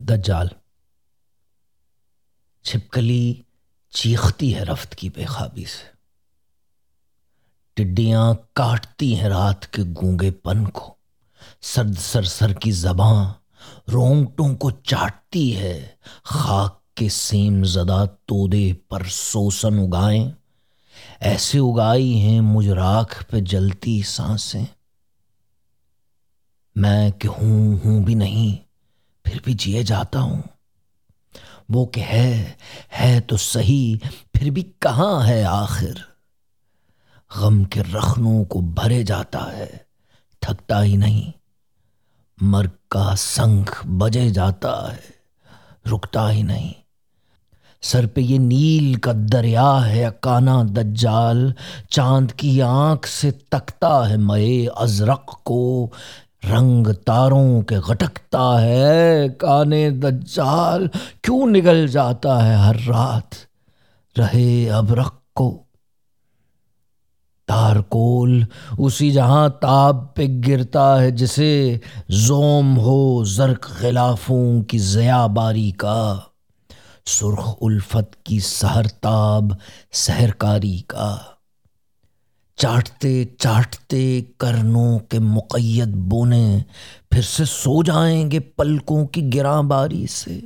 دجال۔ چھپکلی چیختی ہے رفت کی بے خوابی سے۔ ٹڈیاں کاٹتی ہیں رات کے گونگے پن کو۔ سرد سر سر کی زباں رونگٹوں کو چاٹتی ہے۔ خاک کے سیم زدہ تودے پر سوسن اگائیں۔ ایسے اگائی ہیں مجھ راکھ پہ جلتی سانسیں۔ میں کہ ہوں ہوں بھی نہیں۔ بھی جیے جاتا ہوں۔ وہ کہ ہے ہے تو صحیح، پھر بھی کہاں ہے آخر؟ غم کے رخنوں کو بھرے جاتا ہے، تھکتا ہی نہیں۔ مرگ کا سنکھ بجے جاتا ہے، رکتا ہی نہیں۔ سر پہ یہ نیل کا دریا ہے کانا دجال۔ چاند کی آنکھ سے تکتا ہے مئے ازرق کو۔ رنگ تاروں کے گھٹکتا ہے، کانے دجال کیوں نگل جاتا ہے ہر رات؟ رہے اب رق کو۔ تارکول اسی جہاں تاب پہ گرتا ہے، جسے زوم ہو زرق غلافوں کی ضیا باری کا۔ سرخ الفت کی سہر تاب سہرکاری کا۔ چاٹتے چاٹتے کرنوں کے مقید بونے پھر سے سو جائیں گے پلکوں کی گراں باری سے،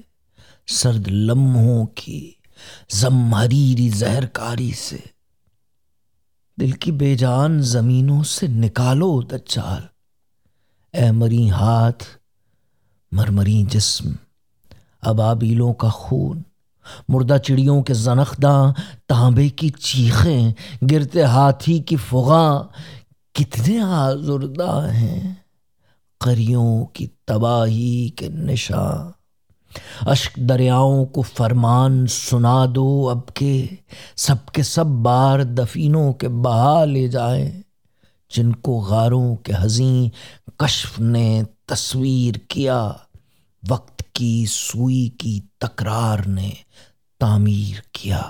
سرد لمحوں کی زمحریری زہر کاری سے۔ دل کی بے جان زمینوں سے نکالو دجال اے مری ہاتھ مرمری جسم، ابابیلوں کا خون۔ مردہ چڑیوں کے زنخداں تانبے کی چیخیں گرتے ہاتھی کی فغاں۔ کتنے آزردہ ہیں قریوں کی تباہی کے نشاں۔ اشک دریاؤں کو فرمان سنا دو اب کے، سب کے سب بار دفینوں کے بہا لے جائیں۔ جن کو غاروں کے حزیں کشف نے تصویر کیا۔ وقت کی سوئی کی تکرار نے تعمیر کیا۔